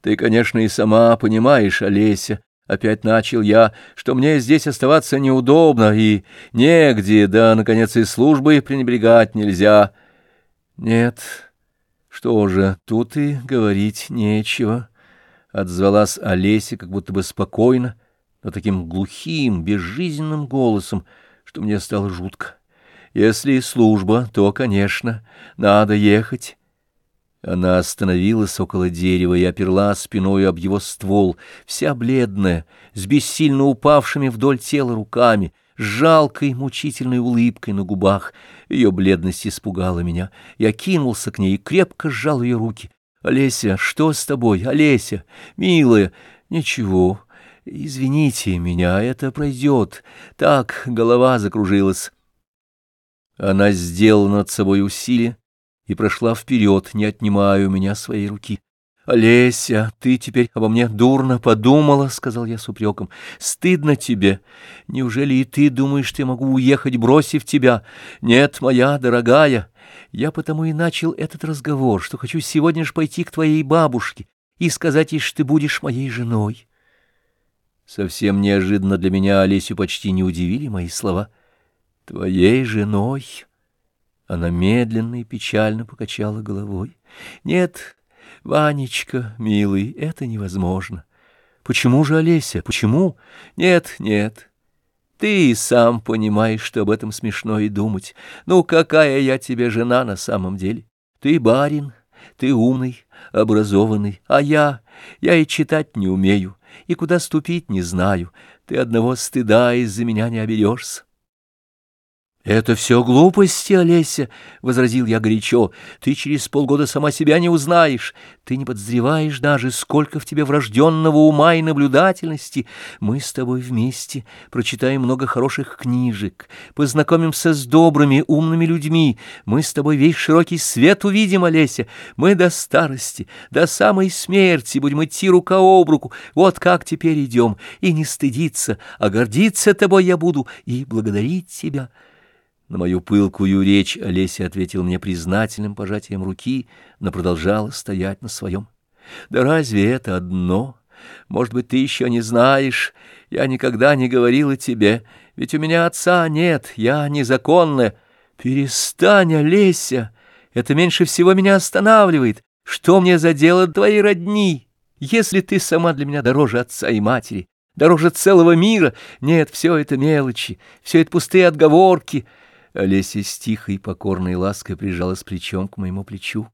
Ты, конечно, и сама понимаешь, Олеся, Опять начал я, что мне здесь оставаться неудобно и негде, да, наконец, и службой пренебрегать нельзя. Нет, что же, тут и говорить нечего, — отзвалась Олеся как будто бы спокойно, но таким глухим, безжизненным голосом, что мне стало жутко. Если служба, то, конечно, надо ехать. Она остановилась около дерева и оперла спиной об его ствол, вся бледная, с бессильно упавшими вдоль тела руками, с жалкой мучительной улыбкой на губах. Ее бледность испугала меня. Я кинулся к ней и крепко сжал ее руки. «Олеся, что с тобой? Олеся, милая, ничего, извините меня, это пройдет. Так, голова закружилась». Она сделала над собой усилие, и прошла вперед, не отнимая у меня своей руки. «Олеся, ты теперь обо мне дурно подумала», — сказал я с упреком. «Стыдно тебе. Неужели и ты думаешь, что я могу уехать, бросив тебя? Нет, моя дорогая, я потому и начал этот разговор, что хочу сегодня же пойти к твоей бабушке и сказать ей, что ты будешь моей женой». Совсем неожиданно для меня Олесю почти не удивили мои слова. «Твоей женой». Она медленно и печально покачала головой. «Нет, Ванечка, милый, это невозможно. Почему же, Олеся, почему? Нет, нет. Ты и сам понимаешь, что об этом смешно и думать. Ну, какая я тебе жена на самом деле? Ты барин, ты умный, образованный, а я... Я и читать не умею, и куда ступить не знаю. Ты одного стыда из-за меня не оберешься. «Это все глупости, Олеся», — возразил я горячо. «Ты через полгода сама себя не узнаешь. Ты не подозреваешь даже, сколько в тебе врожденного ума и наблюдательности. Мы с тобой вместе прочитаем много хороших книжек, познакомимся с добрыми, умными людьми. Мы с тобой весь широкий свет увидим, Олеся. Мы до старости, до самой смерти будем идти рука об руку. Вот как теперь идем. И не стыдиться, а гордиться тобой я буду и благодарить тебя». На мою пылкую речь Олеся ответил мне признательным пожатием руки, но продолжала стоять на своем. «Да разве это одно? Может быть, ты еще не знаешь? Я никогда не говорила тебе, ведь у меня отца нет, я незаконная. Перестань, Олеся, это меньше всего меня останавливает. Что мне за дело твоей родни, если ты сама для меня дороже отца и матери?» Дороже целого мира. Нет, все это мелочи, все это пустые отговорки. Олеся с тихой покорной лаской прижалась плечом к моему плечу.